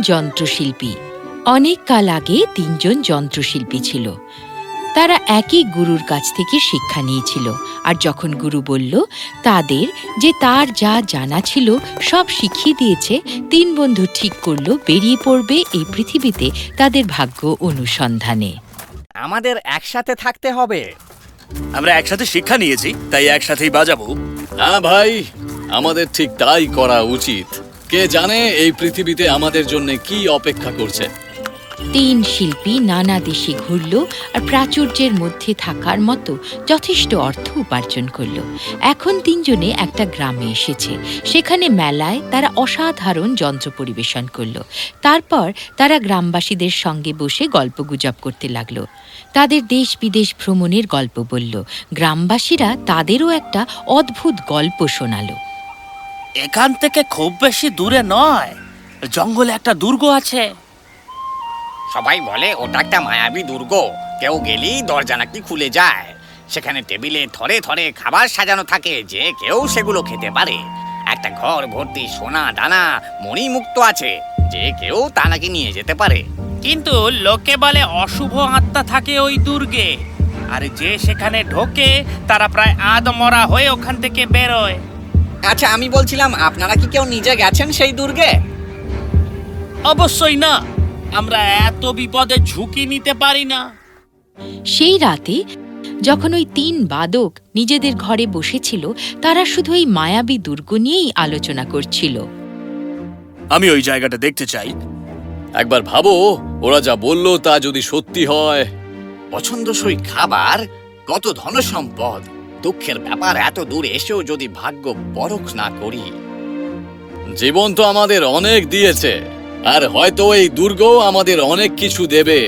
যন্ত্রশিল্পী। অনেক কাল আগে তিনজন যন্ত্রশিল্পী ছিল। তারা একই গুরুর কাছ থেকে শিক্ষা নিয়েছিল আর যখন গুরু বলল তাদের যে তার যা জানা ছিল সব শিখিয়ে দিয়েছে তিন বন্ধু ঠিক করল বেরিয়ে পড়বে এই পৃথিবীতে তাদের ভাগ্য অনুসন্ধানে। আমাদের একসাথে থাকতে হবে। আমরা একসাথে শিক্ষা নিয়েছি তাই একসাথেই বাজাবো। হ্যাঁ ভাই আমাদের ঠিক তাই করা উচিত। কে জানে এই পৃথিবীতে আমাদের জন্য কি অপেক্ষা করছে? তিন শিল্পী নানা দেশে ঘুরল আর প্রাচুর্যের মধ্যে থাকার মতো যথেষ্ট অর্থ উপার্জন করল। এখন তিনজনে একটা গ্রামে এসেছে। সেখানে মেলায় তারা অসাধারণ যন্ত্র পরিবেশন করল। তারপর তারা গ্রামবাসীদের সঙ্গে বসে গল্প গুজব করতে লাগল। তাদের দেশ বিদেশ ভ্রমণের গল্প বলল। গ্রামবাসীরা তাদেরও একটা অদ্ভুত গল্প শোনালো। এখান থেকে খুব বেশি দূরে নয়। জঙ্গলে একটা দুর্গ আছে। সবাই বলে ওটা একটা মায়াবী দুর্গ। কেউ গেলেই দরজা নাকি খুলে যায়। সেখানে টেবিলে থরে থরে খাবার সাজানো থাকে যে কেউ সেগুলো খেতে পারে। একটা ঘর ভর্তি সোনা দানা মণিমুক্ত আছে। যে কেউ তা নাকি নিয়ে যেতে পারে। কিন্তু লোকে বলে অশুভ আত্মা থাকে ওই দুর্গে। আর যে সেখানে ঢোকে তারা প্রায় আদমরা হয়ে ওখান থেকে বেরোয়। আচ্ছা আমি বলছিলাম আপনারা কি কেউ নিজে গেছেন সেই দুর্গে? অবশ্যই না। আমরা এত বিপদে ঝুঁকি নিতে পারি না। সেই রাতে যখন ওই তিন বাদক নিজেদের ঘরে বসেছিল তারা শুধু এই মায়াবী দুর্গ নিয়েই আলোচনা করছিল। আমি ওই জায়গাটা দেখতে চাই। একবার ভাবো ওরা যা বলল তা যদি সত্যি হয়। পছন্দসই খাবার কত ধন সম্পদ দুঃখের ব্যাপার এত দূর এসেও যদি ভাগ্য পরখ না করি। জীবন তো আমাদের অনেক দিয়েছে আর হয়তো এই দুর্গ আমাদের অনেক কিছু দেবে।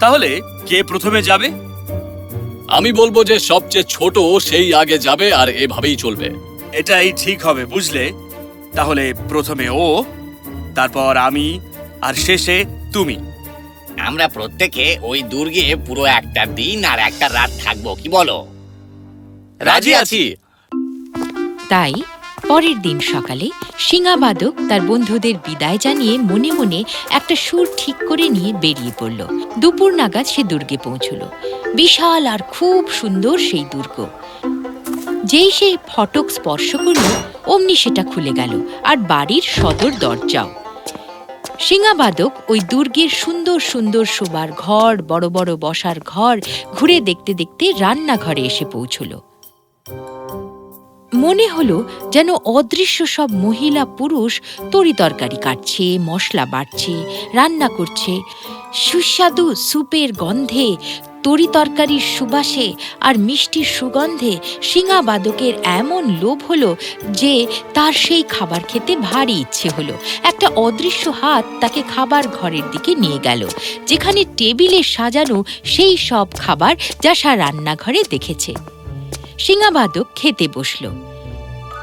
তাহলে কে প্রথমে যাবে? আমি বলব যে সবচেয়ে ছোট সেই আগে যাবে আর এভাবেই চলবে। এটাই ঠিক হবে বুঝলে? তাহলে প্রথমে ও তারপর আমি আর শেষে তুমি। আমরা প্রত্যেকে ওই দুর্গে পুরো একটা দিন আর একটা রাত থাকব কি বলো? রাজি আছি। তাই পরের দিন সকালে সিংহাবাদক তার বন্ধুদের বিদায় জানিয়ে মনে মনে একটা সুর ঠিক করে নিয়ে বেরিয়ে পড়ল। দুপুর নাগাদ সে দুর্গে পৌঁছল। বিশাল আর খুব সুন্দর সেই দুর্গ। যেই সেই ফটক স্পর্শ করল, অমনি সেটা খুলে গেল আর বাড়ির সদর দরজাও। সিংহাবাদক ওই দুর্গের সুন্দর সুন্দর শোবার ঘর, বড় বড় বসার ঘর ঘুরে দেখতে দেখতে রান্নাঘরে এসে পৌঁছল। মনে হলো যেন অদৃশ্য সব মহিলা পুরুষ তরিতরকারি কাটছে, মশলা বাটছে, রান্না করছে। সুস্বাদু স্যুপের গন্ধে তরিতরকারির সুবাসে আর মিষ্টির সুগন্ধে সিঙাবাদকের এমন লোভ হলো যে তার সেই খাবার খেতে ভারী ইচ্ছে হলো। একটা অদৃশ্য হাত তাকে খাবার ঘরের দিকে নিয়ে গেল, যেখানে টেবিলে সাজানো সেই সব খাবার যা সা রান্নাঘরে দেখেছে। সিঙাবাদক খেতে বসল।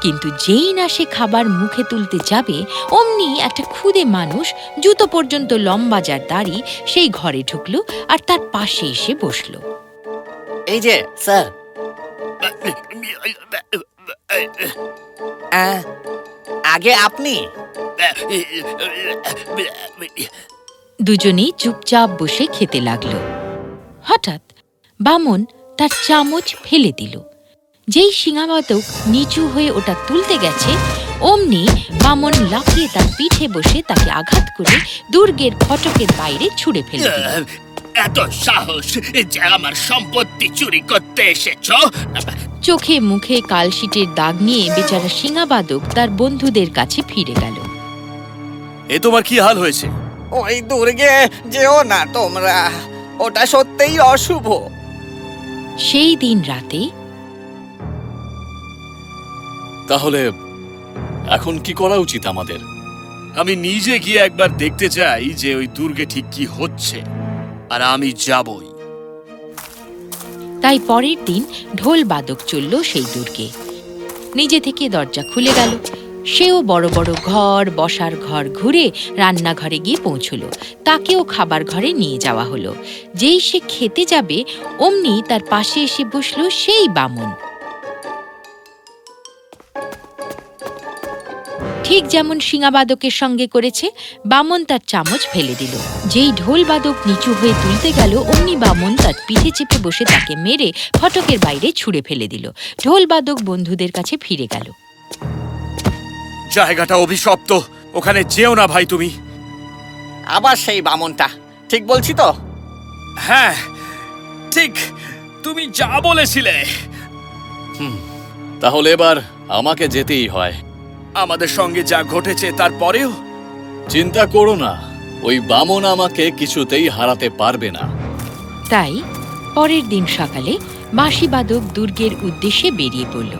কিন্তু যেই না সে খাবার মুখে তুলতে যাবে অমনি একটা খুদে মানুষ জুতো পর্যন্ত লম্বা যার দাড়ি সেই ঘরে ঢুকলো আর তার পাশে এসে বসল। এই যে স্যার। আগে আপনি। দুজনেই চুপচাপ বসে খেতে লাগল। হঠাৎ বামন তার চামচ ফেলে দিল। যেই সিঙাবাদক নিচু হয়ে ওটা তুলতে গেছে অমনি বামন লাফিয়ে তার পিঠে বসে তাকে আঘাত করে দুর্গের ফটকের বাইরে ছুঁড়ে ফেলে এত সাহস যে আমার সম্পত্তি চুরি করতে এসেছ। চোখে মুখে কালশিটের দাগ নিয়ে বেচারা সিঙাবাদক তার বন্ধুদের কাছে ফিরে গেল। এ তোমার কি হাল হয়েছে? ওই দুর্গে যেও না তোমরা। ওটা সত্যিই অশুভ। সেই দিন রাতে তাহলে এখন কি করা উচিত আমাদের? আমি নিজে গিয়ে একবার দেখতে চাই যে ওই দুর্গে ঠিক কি হচ্ছে আর আমি যাবই। তাই পরের দিন ঢোল বাদক চলল সেই দুর্গে। নিজে থেকে দরজা খুলে গেল। সেও বড় বড় ঘর বসার ঘর ঘুরে রান্নাঘরে গিয়ে পৌঁছল। তাকেও খাবার ঘরে নিয়ে যাওয়া হলো। যেই সে খেতে যাবে অমনি তার পাশে এসে বসল সেই বামন। ঠিক যেমন সিঙাবাদকের সঙ্গে করেছে বামন তার চামচ ফেলে দিল। যেই ঢোলবাদক নিচু হয়ে তুলতে গেল অমনি বামন তার পিঠে চেপে বসে তাকে মেরে ফটকের বাইরে ছুঁড়ে ফেলে দিল। ঢোলবাদক বন্ধুদের কাছে ফিরে গেল। জায়গাটা অভিশপ্ত ওখানে যেও না ভাই তুমি। আবার সেই বামনটা ঠিক বলছি তো? হ্যাঁ ঠিক তুমি যা বলেছিলে। তাহলে এবার আমাকে যেতেই হয়। আমাদের সঙ্গে যা ঘটেছে তারপরেও চিন্তা করো না ওই বামন আমাকে কিছুতেই হারাতে পারবে না। তাই পরের দিন সকালে বাঁশিবাদক দুর্গের উদ্দেশ্যে বেরিয়ে পড়ল।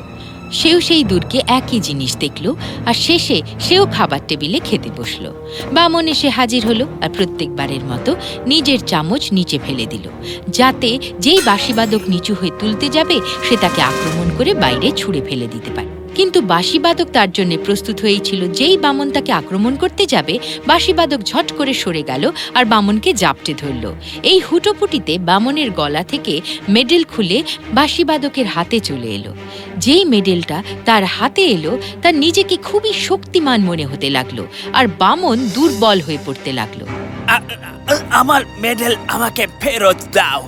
সেও সেই দুর্গে একই জিনিস দেখল আর শেষে সেও খাবার টেবিলে খেতে বসল। বামন এসে হাজির হলো আর প্রত্যেকবারের মতো নিজের চামচ নিচে ফেলে দিল যাতে যেই বাঁশিবাদক নিচু হয়ে তুলতে যাবে সে তাকে আক্রমণ করে বাইরে ছুঁড়ে ফেলে দিতে পারে। কিন্তু বাঁশিবাদক তার জন্য প্রস্তুত হয়েই ছিল যেই বামন তাকে আক্রমণ করতে যাবে বাঁশিবাদক ঝট করে সরে গেল আর বামনকে জাপটে ধরল। এই হুটোপুটিতে বামনের গলা থেকে মেডেল খুলে বাঁশিবাদকের হাতে চলে এলো। যেই মেডেলটা তার হাতে এলো তার নিজেকে খুবই শক্তিমান মনে হতে লাগল আর বামন দুর্বল হয়ে পড়তে লাগল। আমার মেডেল আমাকে ফেরত দাও।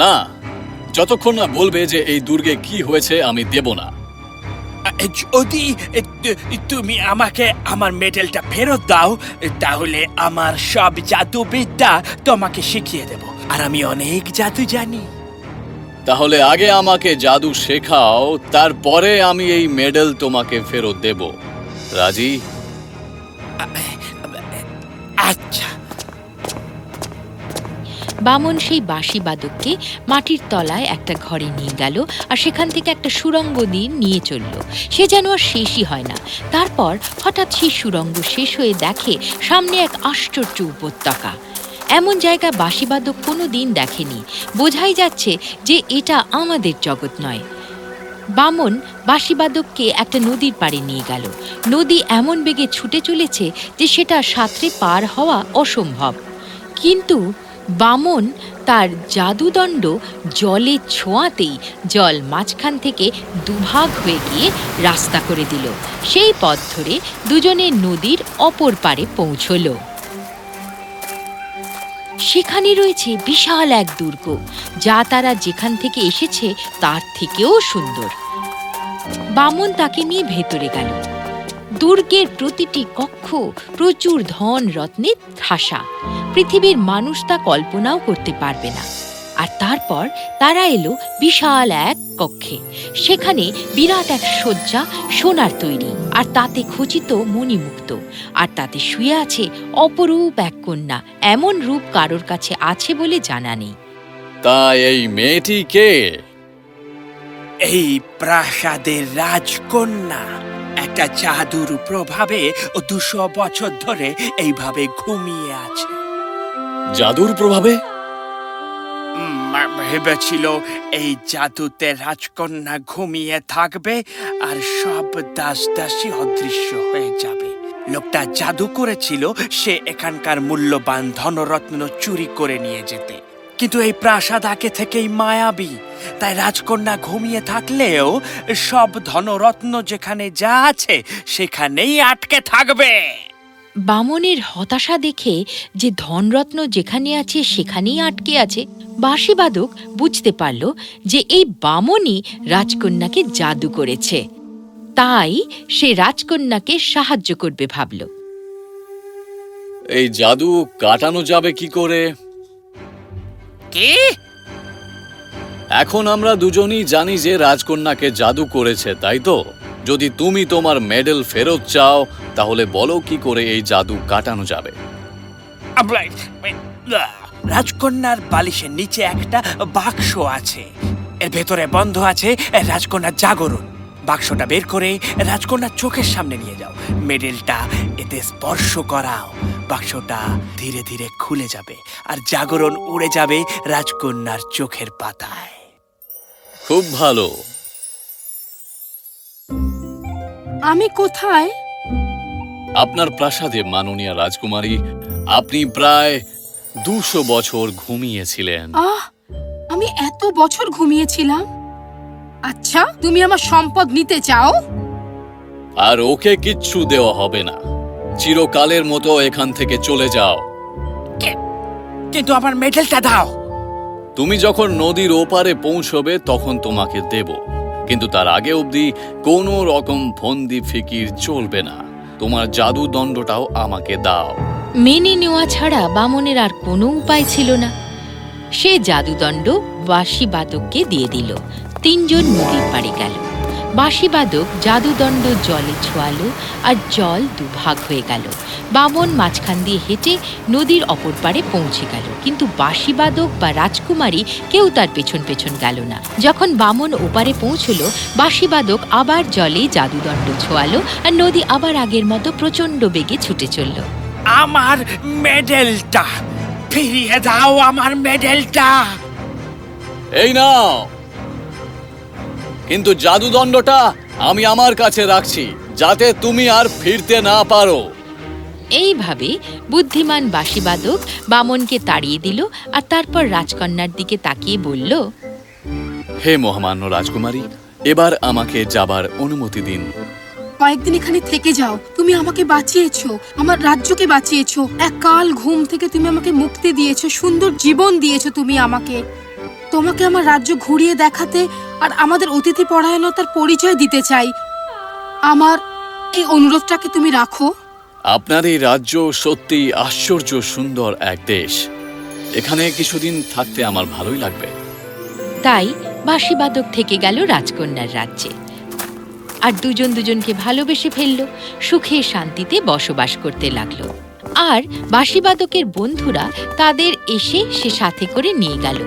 না যতক্ষণ না বলবে যে এই দুর্গে কি হয়েছে আমি দেব না। যদি তুমি আমাকে আমার মেডেলটা ফেরত দাও তাহলে আমার সব জাদুবিদ্যা তোমাকে শিখিয়ে দেব। আর আমি অনেক জাদু জানি। তাহলে আগে আমাকে জাদু শেখাও তারপরে আমি এই মেডেল তোমাকে ফেরত দেব। রাজি? আচ্ছা। বামন সেই বাঁশি বাদককে মাটির তলায় একটা ঘরে নিয়ে গেল আর সেখান থেকে একটা সুরঙ্গ দিয়ে নিয়ে চলল। সে যেন আর শেষই হয় না। তারপর হঠাৎ সেই সুরঙ্গ শেষ হয়ে দেখে সামনে এক আশ্চর্য উপত্যকা। এমন জায়গা বাঁশিবাদক কোনো দিন দেখেনি। বোঝাই যাচ্ছে যে এটা আমাদের জগৎ নয়। বামন বাঁশিবাদককে একটা নদীর পাড়ে নিয়ে গেল। নদী এমন বেগে ছুটে চলেছে যে সেটা সাঁতরে পার হওয়া অসম্ভব। কিন্তু বামন তার জাদুদণ্ড জলে ছোঁয়াতেই জল মাঝখান থেকে দুভাগ হয়ে গিয়ে রাস্তা করে দিল। সেই পথ ধরে দুজনে নদীর অপর পারে পৌঁছল। সেখানে রয়েছে বিশাল এক দুর্গ, যা তারা যেখান থেকে এসেছে তার থেকেও সুন্দর। বামন তাকে নিয়ে ভেতরে গেল। দুর্গের প্রতিটি কক্ষ প্রচুর ধন রত্নে ঠাসা। পৃথিবীর মানুষ তা কল্পনাও করতে পারবে না। আর তারপর তারা এলো বিশাল এক কক্ষে। সেখানে বিরাট এক শয্যা সোনার তৈরি আর তাতে খচিত মণিমুক্ত। আর তাতে শুয়ে আছে অপরূপ এক কন্যা এমন রূপ কারোর কাছে আছে বলে জানা নেই। তা এই মেয়েটি কে? এই প্রাসাদের রাজকন্যা। একটা জাদুর প্রভাবে ও দুশো বছর ধরে এইভাবে ঘুমিয়ে আছে। জাদুর প্রভাবে? ভেবেছিল এই জাদুতে রাজকন্যা ঘুমিয়ে থাকবে আর সব দাস দাসী অদৃশ্য হয়ে যাবে। লোকটা জাদু করেছিল সে এখানকার মূল্যবান ধনরত্ন চুরি করে নিয়ে যেতে। কিন্তু এই প্রাসাদ আগে থেকেই মায়াবী, তাই রাজকন্যা ঘুমিয়ে থাকলেও সব ধনরত্ন যেখানে যা আছে সেখানেই আটকে থাকবে। বামনের হতাশা দেখে যে ধনরত্ন যেখানে আছে সেখানেই আটকে আছে বাঁশিবাদক বুঝতে পারল যে এই বামনই রাজকন্যাকে জাদু করেছে। তাই সে রাজকন্যাকে সাহায্য করবে ভাবল। এই জাদু কাটানো যাবে কি করে? কি? এখন আমরা দুজনই জানি যে রাজকন্যাকে জাদু করেছে তাই তো? যদি তুমি তোমার মেডেল ফেরত চাও তাহলে বলো কি করে এই জাদু কাটানো যাবে। রাজকন্যার বালিশের নিচে একটা বাক্স আছে। এর ভেতরে বন্ধ আছে রাজকন্যার জাগরণ। বাক্সটা বের করে রাজকন্যার চোখের সামনে নিয়ে যাও। মেডেলটা এতে স্পর্শ করাও। বাক্সটা ধীরে ধীরে খুলে যাবে আর জাগরণ উড়ে যাবে রাজকন্যার চোখের পাতায়। খুব ভালো। আমি কোথায়? আপনার প্রাসাদে মাননীয় রাজকুমারী আপনি প্রায় দুশো বছর ঘুমিয়েছিলেন। আহ আমি এত বছর ঘুমিয়েছিলাম। আচ্ছা তুমি আমার সম্পদ নিতে চাও? আর ওকে কিচ্ছু দেওয়া হবে না। চিরকালের মতো এখান থেকে চলে যাও। কিন্তু আমার মেডেলটা দাও। তুমি যখন নদীর ওপারে পৌঁছবে তখন তোমাকে দেব। কিন্তু তার আগে অবধি কোনো রকম ফন্দি ফিকির চলবে না। তোমার জাদু দণ্ডটাও আমাকে দাও। মেনে নেওয়া ছাড়া বামনের আর কোনো উপায় ছিল না। সে জাদুদণ্ড বাসি বাতককে দিয়ে দিল। তিনজন নদীর পাড়ে গেল। বাঁশিবাদক জাদুদণ্ড জলে ছোয়ালো আর জল দুভাগ হয়ে গেল। বামন মাঝখান দিয়ে হেঁটে নদীর অপর পাড়ে পৌঁছে গেল। কিন্তু বাঁশিবাদক বা রাজকুমারী কেউ তার পেছন পেছন গেল না। যখন বামন ওপারে পৌঁছল বাঁশিবাদক আবার জলে জাদুদণ্ড ছোয়ালো আর নদী আবার আগের মতো প্রচণ্ড বেগে ছুটে চলল। আমার মেডেলটা ফিরিয়ে দাও আমার মেডেলটা। এই নাও। কিন্তু জাদুদণ্ডটা আমি আমার কাছে রাখছি যাতে তুমি আর ফিরতে না পারো। এইভাবে বুদ্ধিমান বাসিবাদক বামনকে তাড়িয়ে দিল আর তারপর রাজকন্যার দিকে তাকিয়ে বলল হে মহামান্য রাজকুমারী এবার আমাকে যাবার অনুমতি দিন। কয়েকদিন এখানে থেকে যাও তুমি আমাকে বাঁচিয়েছো আমার রাজ্যকে বাঁচিয়েছো এক কাল ঘুম থেকে তুমি আমাকে মুক্তি দিয়েছ সুন্দর জীবন দিয়েছ তুমি আমাকে। তোমাকে আমার রাজ্য ঘুরিয়ে দেখাতে আর আমাদের অতিথি পরায়ণতার পরিচয় দিতে চাই। আমার এই অনুরোধটাকে তুমি রাখো। আপনার এই রাজ্য সত্যি আশ্চর্য সুন্দর এক দেশ। এখানে কিছুদিন থাকতে আমার ভালোই লাগবে। তাই বাঁশিবাদক থেকে গেল রাজকন্যার রাজ্যে। আর দুজন দুজনকে ভালোবেসে ফেলল সুখে শান্তিতে বসবাস করতে লাগল। আর বাঁশিবাদকের বন্ধুরা তাদের এসে সে সাথে করে নিয়ে গেল।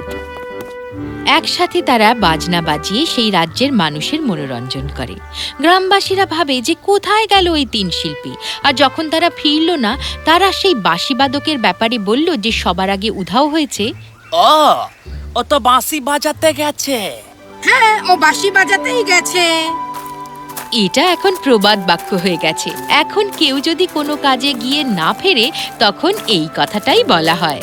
একসাথে তারা বাজনা বাজিয়ে সেই রাজ্যের মানুষের মনোরঞ্জন করে। গ্রামবাসীরা ভাবে যে কোথায় গেল ওই তিন শিল্পী? আর যখন তারা ফিরল না তারা সেই বাঁশিবাদকের ব্যাপারে বলল যে সবার আগে উধাও হয়েছে। ও ও তো বাঁশি বাজাতে গেছে। হ্যাঁ ও বাঁশি বাজাতেই গেছে। এটা এখন প্রবাদ বাক্য হয়ে গেছে। এখন কেউ যদি কোনো কাজে গিয়ে না ফেরে তখন এই কথাটাই বলা হয়।